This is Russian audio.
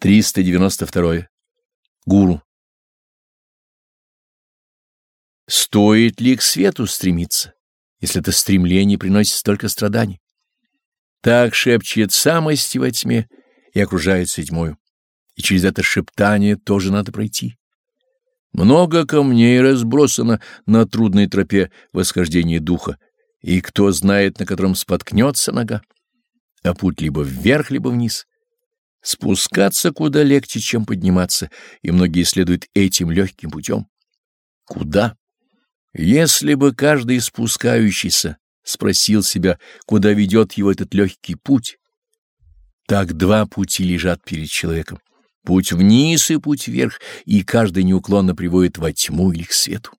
392. Гуру. Стоит ли к свету стремиться, если это стремление приносит столько страданий? Так шепчет самости во тьме и окружается тьмою. И через это шептание тоже надо пройти. Много камней разбросано на трудной тропе восхождения духа, и кто знает, на котором споткнется нога, а путь либо вверх, либо вниз. Спускаться куда легче, чем подниматься, и многие следуют этим легким путем. Куда? Если бы каждый спускающийся спросил себя, куда ведет его этот легкий путь, так два пути лежат перед человеком. Путь вниз и путь вверх, и каждый неуклонно приводит во тьму или к свету.